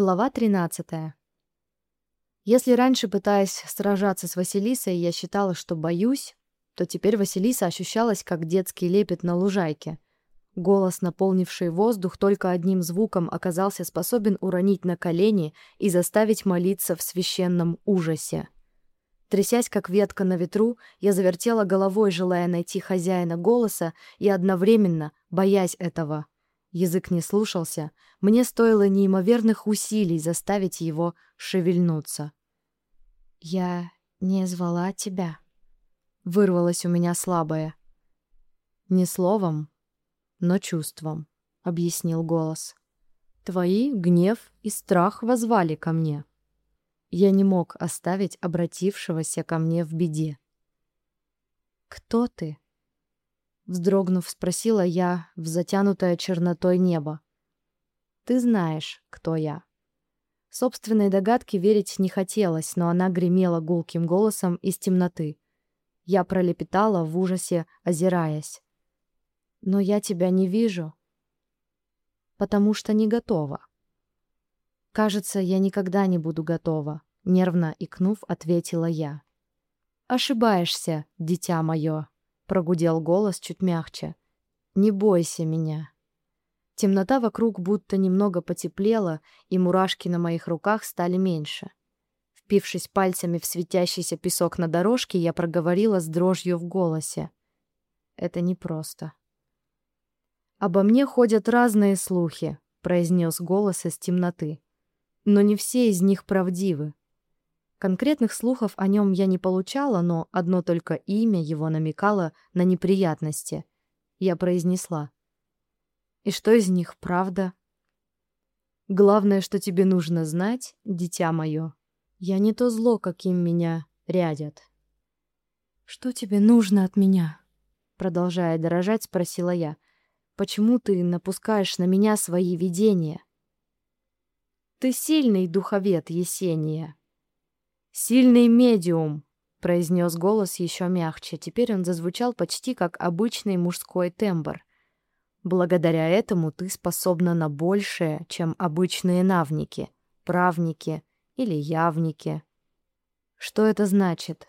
Глава 13. Если раньше, пытаясь сражаться с Василисой, я считала, что боюсь, то теперь Василиса ощущалась как детский лепет на лужайке. Голос, наполнивший воздух только одним звуком, оказался способен уронить на колени и заставить молиться в священном ужасе. Трясясь как ветка на ветру, я завертела головой, желая найти хозяина голоса и одновременно боясь этого — Язык не слушался, мне стоило неимоверных усилий заставить его шевельнуться. «Я не звала тебя», — вырвалось у меня слабое. «Не словом, но чувством», — объяснил голос. «Твои гнев и страх возвали ко мне. Я не мог оставить обратившегося ко мне в беде». «Кто ты?» Вздрогнув, спросила я в затянутое чернотой небо. «Ты знаешь, кто я». Собственной догадке верить не хотелось, но она гремела гулким голосом из темноты. Я пролепетала в ужасе, озираясь. «Но я тебя не вижу, потому что не готова». «Кажется, я никогда не буду готова», — нервно икнув, ответила я. «Ошибаешься, дитя мое», прогудел голос чуть мягче. Не бойся меня. Темнота вокруг будто немного потеплела, и мурашки на моих руках стали меньше. Впившись пальцами в светящийся песок на дорожке, я проговорила с дрожью в голосе. Это непросто. Обо мне ходят разные слухи, произнес голос из темноты. Но не все из них правдивы. Конкретных слухов о нем я не получала, но одно только имя его намекало на неприятности. Я произнесла. «И что из них правда?» «Главное, что тебе нужно знать, дитя мое. Я не то зло, каким меня рядят». «Что тебе нужно от меня?» Продолжая дорожать, спросила я. «Почему ты напускаешь на меня свои видения?» «Ты сильный духовед, Есения», «Сильный медиум», — произнес голос еще мягче. Теперь он зазвучал почти как обычный мужской тембр. «Благодаря этому ты способна на большее, чем обычные навники, правники или явники». «Что это значит?»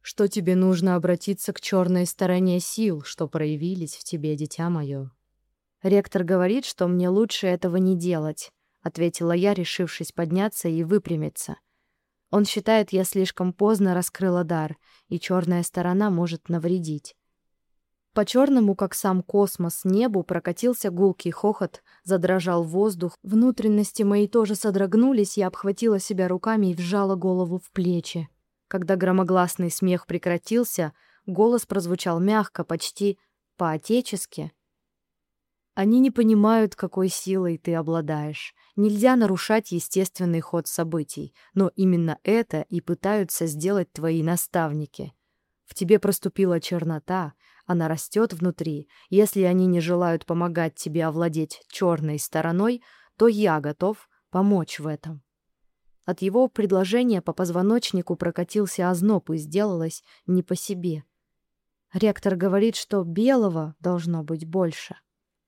«Что тебе нужно обратиться к черной стороне сил, что проявились в тебе, дитя мое». «Ректор говорит, что мне лучше этого не делать», — ответила я, решившись подняться и выпрямиться. — он считает, я слишком поздно раскрыла дар, и черная сторона может навредить. По черному, как сам космос, небу прокатился гулкий хохот, задрожал воздух. Внутренности мои тоже содрогнулись, я обхватила себя руками и вжала голову в плечи. Когда громогласный смех прекратился, голос прозвучал мягко, почти по-отечески. Они не понимают, какой силой ты обладаешь. Нельзя нарушать естественный ход событий, но именно это и пытаются сделать твои наставники. В тебе проступила чернота, она растет внутри. Если они не желают помогать тебе овладеть черной стороной, то я готов помочь в этом. От его предложения по позвоночнику прокатился озноб и сделалось не по себе. Ректор говорит, что белого должно быть больше.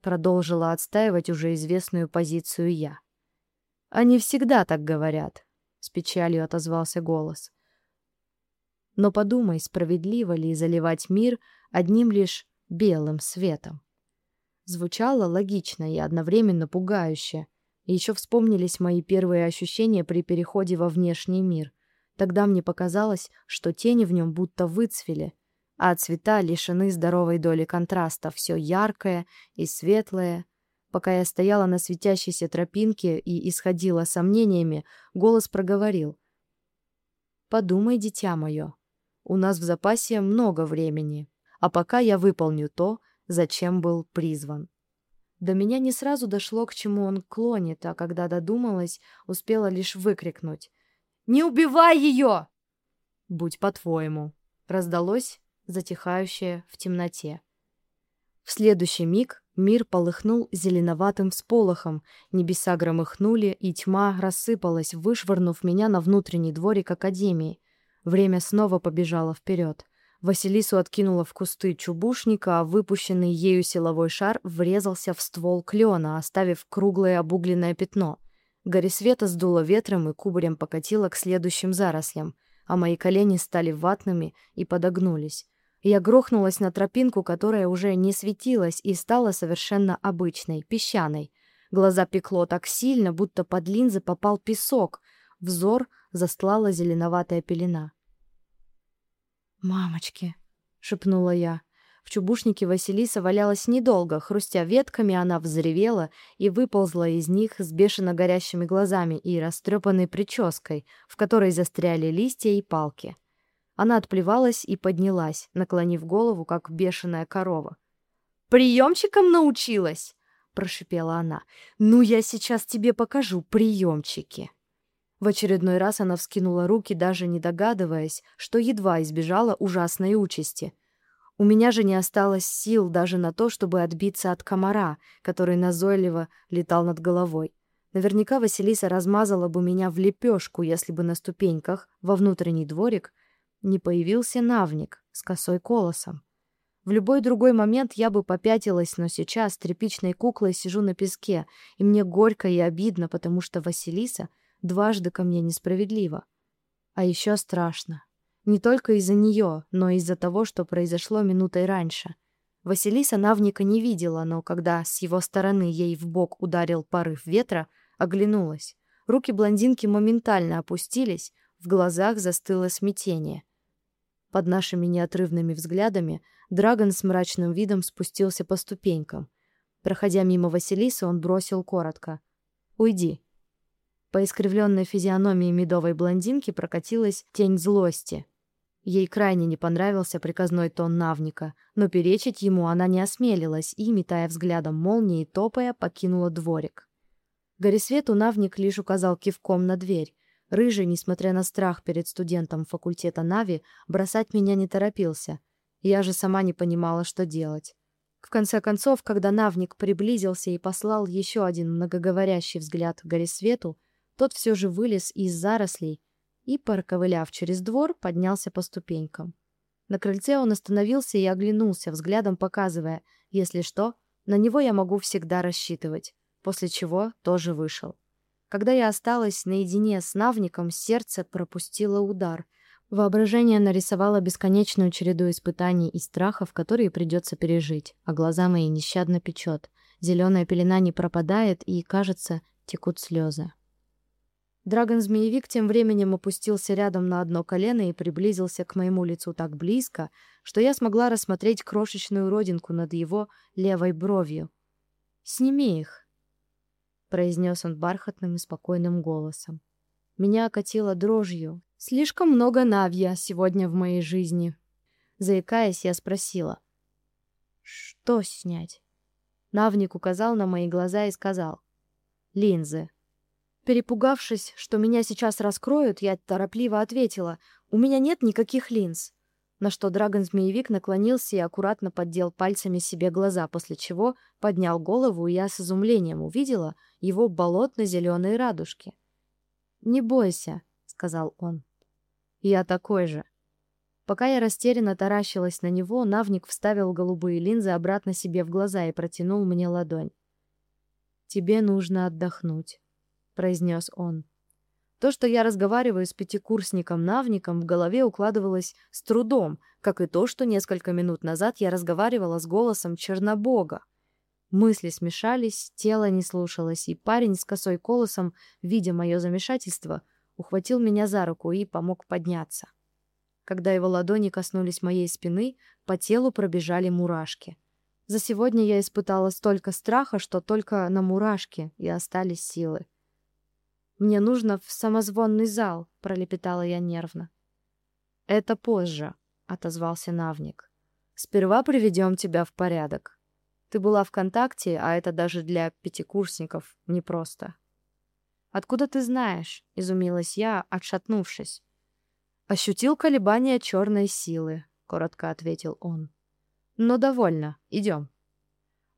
Продолжила отстаивать уже известную позицию я. Они всегда так говорят, с печалью отозвался голос. Но подумай, справедливо ли заливать мир одним лишь белым светом? Звучало логично и одновременно пугающе. Еще вспомнились мои первые ощущения при переходе во внешний мир. Тогда мне показалось, что тени в нем будто выцвели, а цвета лишены здоровой доли контраста, все яркое и светлое. Пока я стояла на светящейся тропинке и исходила сомнениями, голос проговорил. «Подумай, дитя мое, у нас в запасе много времени, а пока я выполню то, зачем был призван». До меня не сразу дошло, к чему он клонит, а когда додумалась, успела лишь выкрикнуть. «Не убивай ее!» «Будь по-твоему», — раздалось затихающее в темноте. В следующий миг мир полыхнул зеленоватым всполохом, небеса громыхнули, и тьма рассыпалась, вышвырнув меня на внутренний дворик Академии. Время снова побежало вперед. Василису откинуло в кусты чубушника, а выпущенный ею силовой шар врезался в ствол клена, оставив круглое обугленное пятно. Горисвета сдуло ветром и кубарем покатило к следующим зарослям, а мои колени стали ватными и подогнулись. Я грохнулась на тропинку, которая уже не светилась и стала совершенно обычной, песчаной. Глаза пекло так сильно, будто под линзы попал песок. Взор застлала зеленоватая пелена. «Мамочки!» — шепнула я. В чубушнике Василиса валялась недолго, хрустя ветками, она взревела и выползла из них с бешено горящими глазами и растрепанной прической, в которой застряли листья и палки. Она отплевалась и поднялась, наклонив голову, как бешеная корова. «Приемчиком научилась!» — прошипела она. «Ну, я сейчас тебе покажу приемчики!» В очередной раз она вскинула руки, даже не догадываясь, что едва избежала ужасной участи. У меня же не осталось сил даже на то, чтобы отбиться от комара, который назойливо летал над головой. Наверняка Василиса размазала бы меня в лепешку, если бы на ступеньках во внутренний дворик не появился навник с косой колосом. В любой другой момент я бы попятилась, но сейчас тряпичной куклой сижу на песке, и мне горько и обидно, потому что Василиса — дважды ко мне несправедливо. А еще страшно. Не только из-за нее, но и из-за того, что произошло минутой раньше. Василиса Навника не видела, но когда с его стороны ей в бок ударил порыв ветра, оглянулась. Руки блондинки моментально опустились, в глазах застыло смятение. Под нашими неотрывными взглядами Драгон с мрачным видом спустился по ступенькам. Проходя мимо Василисы, он бросил коротко: "Уйди". По искривленной физиономии медовой блондинки прокатилась тень злости. Ей крайне не понравился приказной тон Навника, но перечить ему она не осмелилась и, метая взглядом молнии, топая, покинула дворик. Горисвету Навник лишь указал кивком на дверь. Рыжий, несмотря на страх перед студентом факультета Нави, бросать меня не торопился. Я же сама не понимала, что делать. В конце концов, когда Навник приблизился и послал еще один многоговорящий взгляд Горисвету, тот все же вылез из зарослей и, проковыляв через двор, поднялся по ступенькам. На крыльце он остановился и оглянулся, взглядом показывая, если что, на него я могу всегда рассчитывать, после чего тоже вышел. Когда я осталась наедине с Навником, сердце пропустило удар. Воображение нарисовало бесконечную череду испытаний и страхов, которые придется пережить, а глаза мои нещадно печет. Зеленая пелена не пропадает, и, кажется, текут слезы. Драгон-змеевик тем временем опустился рядом на одно колено и приблизился к моему лицу так близко, что я смогла рассмотреть крошечную родинку над его левой бровью. «Сними их», — произнес он бархатным и спокойным голосом. Меня окатило дрожью. Слишком много навья сегодня в моей жизни. Заикаясь, я спросила. «Что снять?» Навник указал на мои глаза и сказал. «Линзы». Перепугавшись, что меня сейчас раскроют, я торопливо ответила: "У меня нет никаких линз". На что драгон-змеевик наклонился и аккуратно поддел пальцами себе глаза, после чего поднял голову, и я с изумлением увидела его болотно зеленые радужки. "Не бойся", сказал он. "Я такой же". Пока я растерянно таращилась на него, Навник вставил голубые линзы обратно себе в глаза и протянул мне ладонь. Тебе нужно отдохнуть произнес он. То, что я разговариваю с пятикурсником-навником, в голове укладывалось с трудом, как и то, что несколько минут назад я разговаривала с голосом Чернобога. Мысли смешались, тело не слушалось, и парень с косой колосом, видя мое замешательство, ухватил меня за руку и помог подняться. Когда его ладони коснулись моей спины, по телу пробежали мурашки. За сегодня я испытала столько страха, что только на мурашки и остались силы. Мне нужно в самозвонный зал, пролепетала я нервно. Это позже, отозвался Навник. Сперва приведем тебя в порядок. Ты была в контакте, а это даже для пятикурсников непросто. Откуда ты знаешь? изумилась я, отшатнувшись. Ощутил колебания черной силы, коротко ответил он. Но довольно. Идем.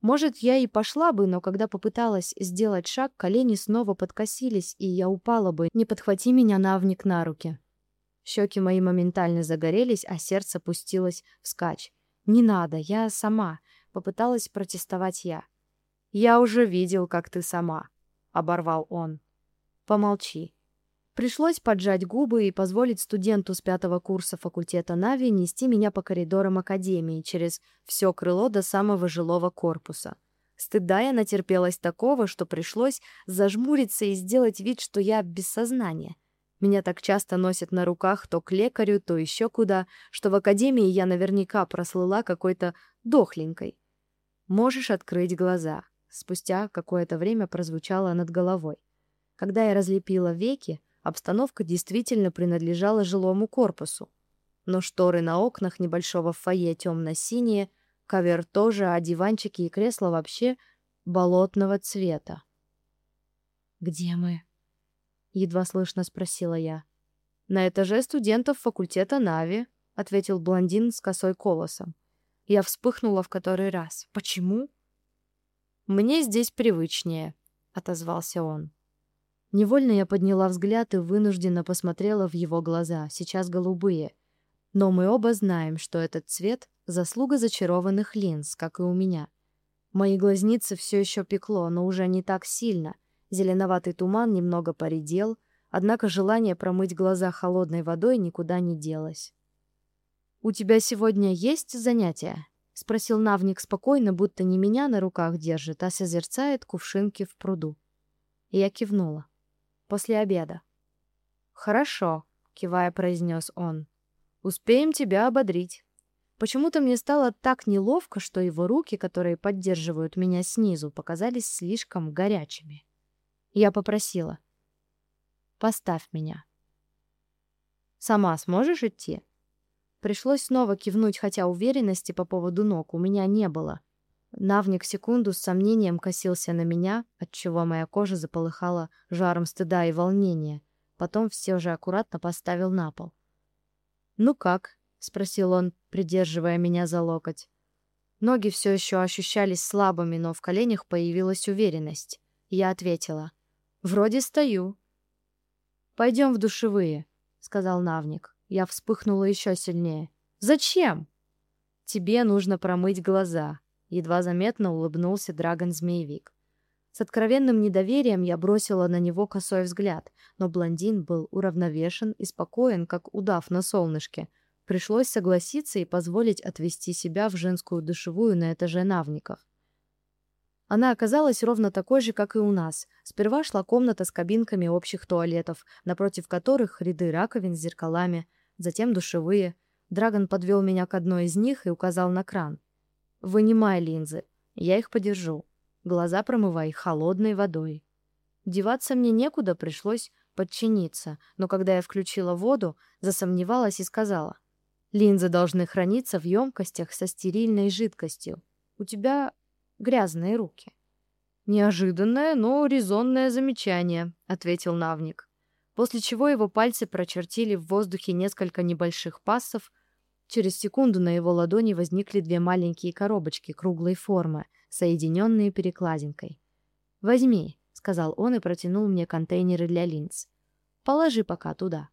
Может, я и пошла бы, но когда попыталась сделать шаг, колени снова подкосились, и я упала бы, не подхвати меня навник на руки. Щеки мои моментально загорелись, а сердце пустилось вскачь. «Не надо, я сама», — попыталась протестовать я. «Я уже видел, как ты сама», — оборвал он. Помолчи. Пришлось поджать губы и позволить студенту с пятого курса факультета Нави нести меня по коридорам академии через все крыло до самого жилого корпуса. Стыда я натерпелась такого, что пришлось зажмуриться и сделать вид, что я без сознания. Меня так часто носят на руках то к лекарю, то еще куда, что в академии я наверняка прослыла какой-то дохленькой. Можешь открыть глаза. Спустя какое-то время прозвучало над головой. Когда я разлепила веки, обстановка действительно принадлежала жилому корпусу. Но шторы на окнах небольшого фойе темно-синие, ковер тоже, а диванчики и кресла вообще болотного цвета. «Где мы?» — едва слышно спросила я. «На этаже студентов факультета Нави», — ответил блондин с косой колосом. Я вспыхнула в который раз. «Почему?» «Мне здесь привычнее», — отозвался он. Невольно я подняла взгляд и вынужденно посмотрела в его глаза, сейчас голубые. Но мы оба знаем, что этот цвет — заслуга зачарованных линз, как и у меня. Мои глазницы все еще пекло, но уже не так сильно. Зеленоватый туман немного поредел, однако желание промыть глаза холодной водой никуда не делось. «У тебя сегодня есть занятия?» — спросил Навник спокойно, будто не меня на руках держит, а созерцает кувшинки в пруду. Я кивнула после обеда. Хорошо, кивая, произнес он. Успеем тебя ободрить. Почему-то мне стало так неловко, что его руки, которые поддерживают меня снизу, показались слишком горячими. Я попросила: "Поставь меня". Сама сможешь идти? Пришлось снова кивнуть, хотя уверенности по поводу ног у меня не было. Навник секунду с сомнением косился на меня, отчего моя кожа заполыхала жаром стыда и волнения. Потом все же аккуратно поставил на пол. «Ну как?» — спросил он, придерживая меня за локоть. Ноги все еще ощущались слабыми, но в коленях появилась уверенность. Я ответила. «Вроде стою». «Пойдем в душевые», — сказал Навник. Я вспыхнула еще сильнее. «Зачем?» «Тебе нужно промыть глаза», едва заметно улыбнулся Драгон-змеевик. С откровенным недоверием я бросила на него косой взгляд, но блондин был уравновешен и спокоен, как удав на солнышке. Пришлось согласиться и позволить отвести себя в женскую душевую на этаже Навников. Она оказалась ровно такой же, как и у нас. Сперва шла комната с кабинками общих туалетов, напротив которых ряды раковин с зеркалами, затем душевые. Драгон подвел меня к одной из них и указал на кран. Вынимай линзы, я их подержу. Глаза промывай холодной водой. Деваться мне некуда, пришлось подчиниться, но когда я включила воду, засомневалась и сказала: "Линзы должны храниться в емкостях со стерильной жидкостью. У тебя грязные руки". Неожиданное, но резонное замечание, ответил Навник. После чего его пальцы прочертили в воздухе несколько небольших пассов, Через секунду на его ладони возникли две маленькие коробочки круглой формы, соединенные перекладинкой. «Возьми», — сказал он и протянул мне контейнеры для линз. «Положи пока туда».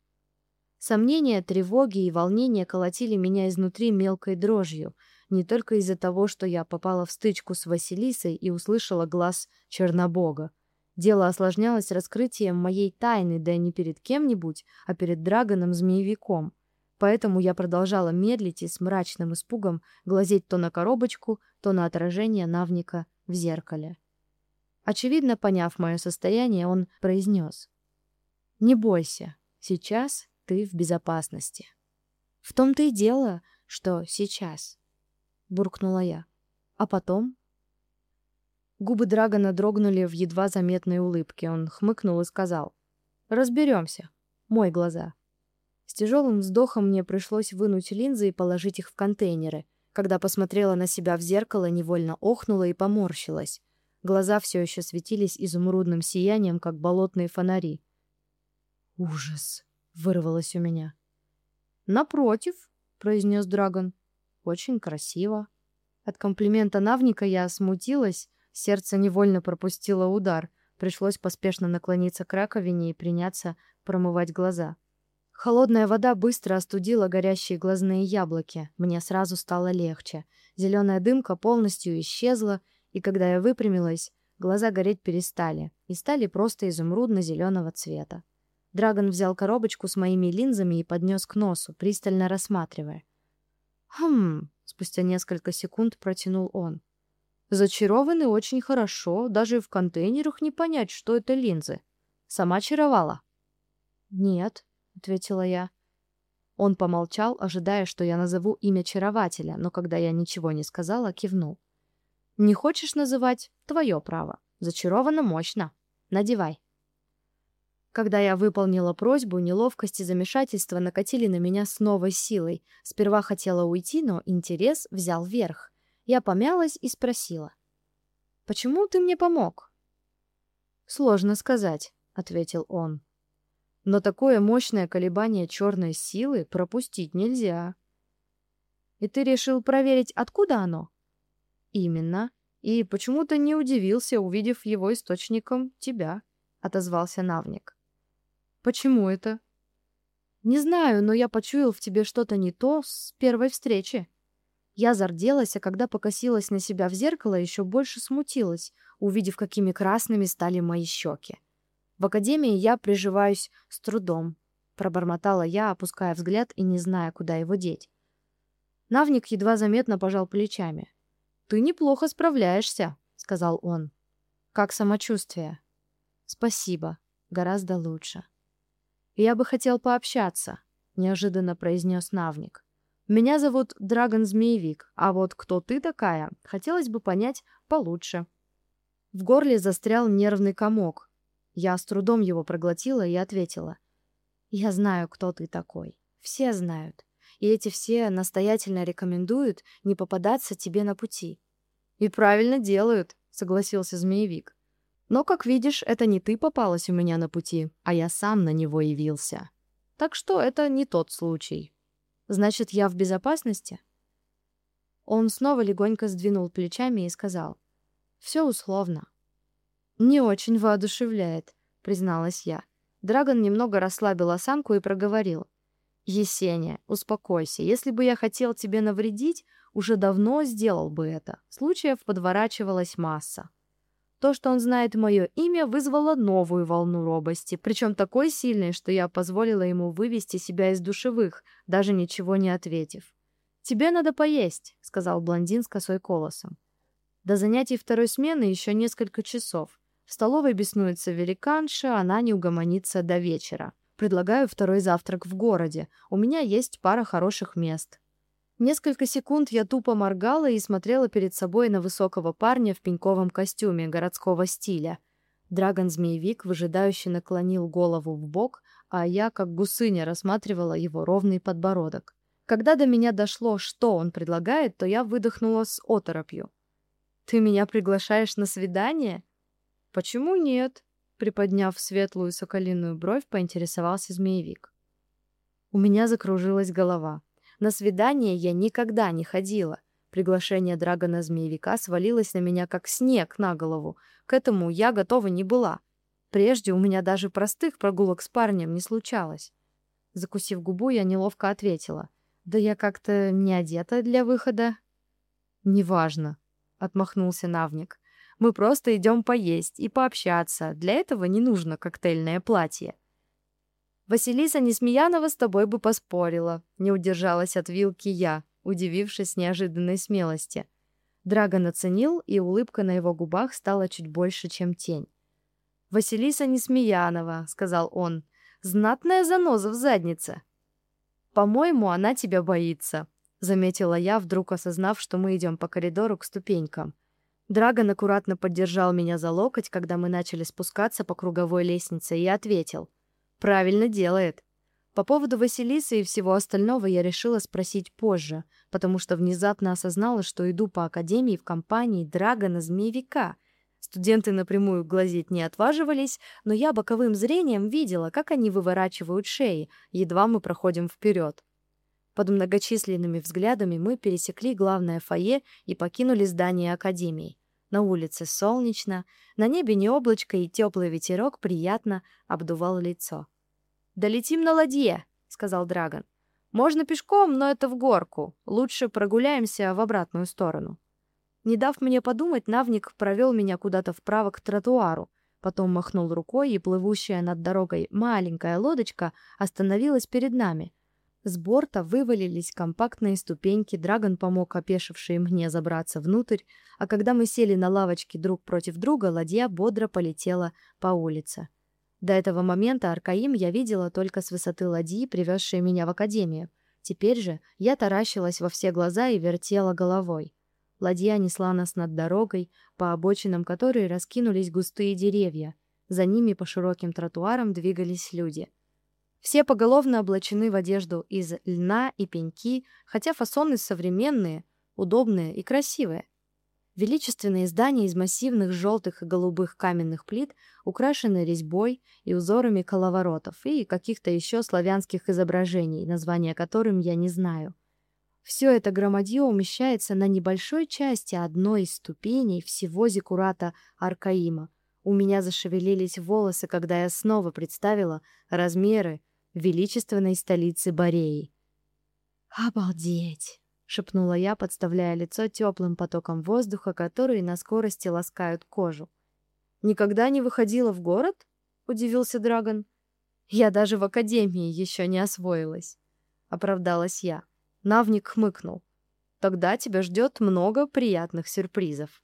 Сомнения, тревоги и волнения колотили меня изнутри мелкой дрожью, не только из-за того, что я попала в стычку с Василисой и услышала глаз Чернобога. Дело осложнялось раскрытием моей тайны, да не перед кем-нибудь, а перед Драгоном-змеевиком — Поэтому я продолжала медлить и с мрачным испугом глазеть то на коробочку, то на отражение навника в зеркале. Очевидно, поняв мое состояние, он произнес. «Не бойся, сейчас ты в безопасности». «В том-то и дело, что сейчас», — буркнула я. «А потом?» Губы Драгона дрогнули в едва заметной улыбке. Он хмыкнул и сказал. «Разберемся. Мой глаза». С тяжелым вздохом мне пришлось вынуть линзы и положить их в контейнеры. Когда посмотрела на себя в зеркало, невольно охнула и поморщилась. Глаза все еще светились изумрудным сиянием, как болотные фонари. «Ужас!» — вырвалось у меня. «Напротив», — произнес Драгон, — «очень красиво». От комплимента Навника я смутилась, сердце невольно пропустило удар. Пришлось поспешно наклониться к раковине и приняться промывать глаза. Холодная вода быстро остудила горящие глазные яблоки. Мне сразу стало легче. Зеленая дымка полностью исчезла, и когда я выпрямилась, Глаза гореть перестали и стали просто изумрудно-зеленого цвета. Драгон взял коробочку с моими линзами и поднес к носу, пристально рассматривая. «Хм...» — спустя несколько секунд протянул он. «Зачарованы очень хорошо, даже в контейнерах не понять, что это линзы. Сама чаровала?» «Нет», — ответила я. Он помолчал, ожидая, что я назову имя чарователя, но когда я ничего не сказала, кивнул. «Не хочешь называть? Твое право. Зачаровано мощно. Надевай». Когда я выполнила просьбу, неловкость и замешательство накатили на меня с новой силой. Сперва хотела уйти, но интерес взял верх. Я помялась и спросила. «Почему ты мне помог?» «Сложно сказать», — ответил он. «Но такое мощное колебание черной силы пропустить нельзя». «И ты решил проверить, откуда оно?» «Именно. И почему-то не удивился, увидев его источником тебя», — отозвался Навник. Почему это? Не знаю, но я почуял в тебе что-то не то с первой встречи. Я зарделась, а когда покосилась на себя в зеркало, еще больше смутилась, увидев, какими красными стали мои щеки. В академии я приживаюсь с трудом, пробормотала я, опуская взгляд и не зная, куда его деть. Навник едва заметно пожал плечами. Ты неплохо справляешься, сказал он. Как самочувствие? Спасибо, гораздо лучше. «Я бы хотел пообщаться», — неожиданно произнес Навник. «Меня зовут Драгон Змеевик, а вот кто ты такая, хотелось бы понять получше». В горле застрял нервный комок. Я с трудом его проглотила и ответила. «Я знаю, кто ты такой. Все знают. И эти все настоятельно рекомендуют не попадаться тебе на пути». «И правильно делают», — согласился Змеевик. Но, как видишь, это не ты попалась у меня на пути, а я сам на него явился. Так что это не тот случай. Значит, я в безопасности? Он снова легонько сдвинул плечами и сказал. Все условно. Не очень воодушевляет, призналась я. Драгон немного расслабил осанку и проговорил. Есения, успокойся. Если бы я хотел тебе навредить, уже давно сделал бы это. Случаев подворачивалась масса. То, что он знает мое имя, вызвало новую волну робости, причем такой сильной, что я позволила ему вывести себя из душевых, даже ничего не ответив. «Тебе надо поесть», — сказал блондин с косой колосом. До занятий второй смены еще несколько часов. В столовой беснуется великанша, она не угомонится до вечера. Предлагаю второй завтрак в городе. У меня есть пара хороших мест. Несколько секунд я тупо моргала и смотрела перед собой на высокого парня в пеньковом костюме городского стиля. Драгон-змеевик выжидающе наклонил голову в бок, а я, как гусыня, рассматривала его ровный подбородок. Когда до меня дошло, что он предлагает, то я выдохнула с оторопью. «Ты меня приглашаешь на свидание?» «Почему нет?» Приподняв светлую соколиную бровь, поинтересовался змеевик. У меня закружилась голова. На свидание я никогда не ходила. Приглашение Драгона Змеевика свалилось на меня как снег на голову. К этому я готова не была. Прежде у меня даже простых прогулок с парнем не случалось. Закусив губу, я неловко ответила. «Да я как-то не одета для выхода». «Неважно», — отмахнулся Навник. «Мы просто идем поесть и пообщаться. Для этого не нужно коктейльное платье». Василиса Несмеянова с тобой бы поспорила. Не удержалась от вилки я, удивившись неожиданной смелости. Драгон оценил, и улыбка на его губах стала чуть больше, чем тень. «Василиса Несмеянова», — сказал он, — «знатная заноза в заднице». «По-моему, она тебя боится», — заметила я, вдруг осознав, что мы идем по коридору к ступенькам. Драгон аккуратно поддержал меня за локоть, когда мы начали спускаться по круговой лестнице, и ответил — Правильно делает. По поводу Василисы и всего остального я решила спросить позже, потому что внезапно осознала, что иду по академии в компании Драгона Змеевика. Студенты напрямую глазеть не отваживались, но я боковым зрением видела, как они выворачивают шеи, едва мы проходим вперед. Под многочисленными взглядами мы пересекли главное фойе и покинули здание академии. На улице солнечно, на небе не облачко и теплый ветерок приятно обдувал лицо. «Долетим на ладье», — сказал Драгон. «Можно пешком, но это в горку. Лучше прогуляемся в обратную сторону». Не дав мне подумать, Навник провел меня куда-то вправо к тротуару, потом махнул рукой, и плывущая над дорогой маленькая лодочка остановилась перед нами. С борта вывалились компактные ступеньки, Драгон помог опешившей мне забраться внутрь, а когда мы сели на лавочке друг против друга, ладья бодро полетела по улице. До этого момента Аркаим я видела только с высоты ладьи, привезшей меня в академию. Теперь же я таращилась во все глаза и вертела головой. Ладья несла нас над дорогой, по обочинам которой раскинулись густые деревья. За ними по широким тротуарам двигались люди. Все поголовно облачены в одежду из льна и пеньки, хотя фасоны современные, удобные и красивые. Величественные здания из массивных желтых и голубых каменных плит украшены резьбой и узорами коловоротов и каких-то еще славянских изображений, названия которым я не знаю. Все это громадье умещается на небольшой части одной из ступеней всего зиккурата Аркаима. У меня зашевелились волосы, когда я снова представила размеры величественной столицы Бореи. «Обалдеть!» — шепнула я, подставляя лицо теплым потоком воздуха, которые на скорости ласкают кожу. «Никогда не выходила в город?» — удивился Драгон. «Я даже в академии еще не освоилась», — оправдалась я. Навник хмыкнул. Тогда тебя ждет много приятных сюрпризов.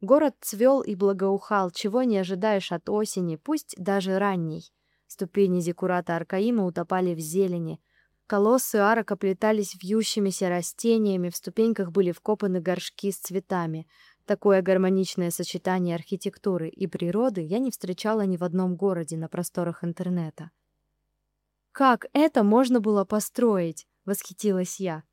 Город цвел и благоухал, чего не ожидаешь от осени, пусть даже ранней. Ступени зиккурата Аркаима утопали в зелени. Колоссы арок оплетались вьющимися растениями, в ступеньках были вкопаны горшки с цветами. Такое гармоничное сочетание архитектуры и природы я не встречала ни в одном городе на просторах интернета. Как это можно было построить? восхитилась я.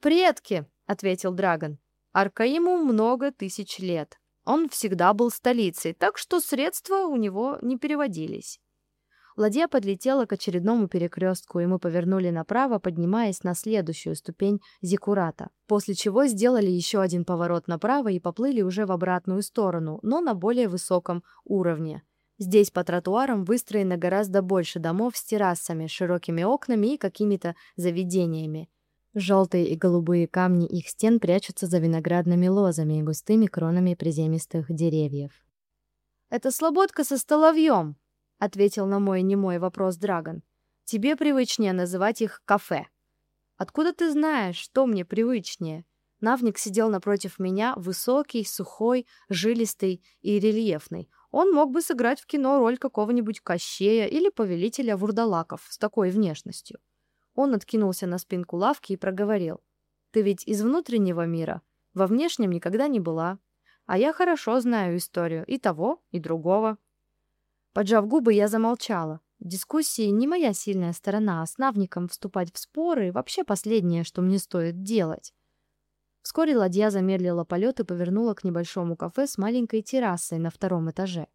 Предки, ответил Драгон. Аркаиму много тысяч лет. Он всегда был столицей, так что средства у него не переводились. Ладья подлетела к очередному перекрестку, и мы повернули направо, поднимаясь на следующую ступень зиккурата, после чего сделали еще один поворот направо и поплыли уже в обратную сторону, но на более высоком уровне. Здесь по тротуарам выстроено гораздо больше домов с террасами, широкими окнами и какими-то заведениями. Желтые и голубые камни их стен прячутся за виноградными лозами и густыми кронами приземистых деревьев. «Это слободка со столовьем», — ответил на мой немой вопрос Драгон. «Тебе привычнее называть их кафе». «Откуда ты знаешь, что мне привычнее?» Навник сидел напротив меня, высокий, сухой, жилистый и рельефный. Он мог бы сыграть в кино роль какого-нибудь Кощея или повелителя вурдалаков с такой внешностью. Он откинулся на спинку лавки и проговорил. «Ты ведь из внутреннего мира, во внешнем никогда не была. А я хорошо знаю историю и того, и другого». Поджав губы, я замолчала. Дискуссии не моя сильная сторона, а с навником вступать в споры — вообще последнее, что мне стоит делать. Вскоре ладья замедлила полет и повернула к небольшому кафе с маленькой террасой на втором этаже.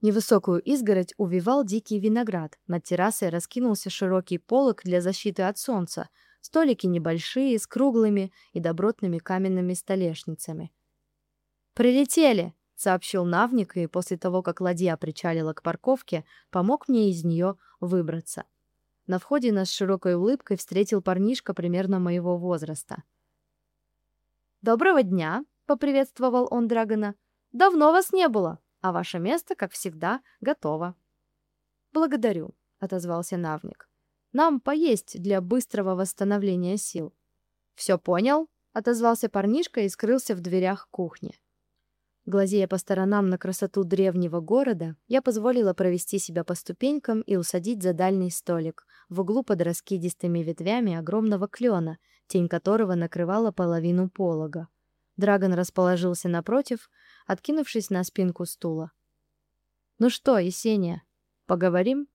Невысокую изгородь увивал дикий виноград. Над террасой раскинулся широкий полог для защиты от солнца. Столики небольшие, с круглыми и добротными каменными столешницами. «Прилетели!» — сообщил Навник, и после того, как ладья причалила к парковке, помог мне из нее выбраться. На входе нас с широкой улыбкой встретил парнишка примерно моего возраста — «Доброго дня!» — поприветствовал он Драгона. «Давно вас не было, а ваше место, как всегда, готово». «Благодарю», — отозвался Навник. «Нам поесть для быстрого восстановления сил». «Все понял?» — отозвался парнишка и скрылся в дверях кухни. Глазея по сторонам на красоту древнего города, я позволила провести себя по ступенькам и усадить за дальний столик в углу под раскидистыми ветвями огромного клена, тень которого накрывала половину полога. Драгон расположился напротив, откинувшись на спинку стула. «Ну что, Есения, поговорим?»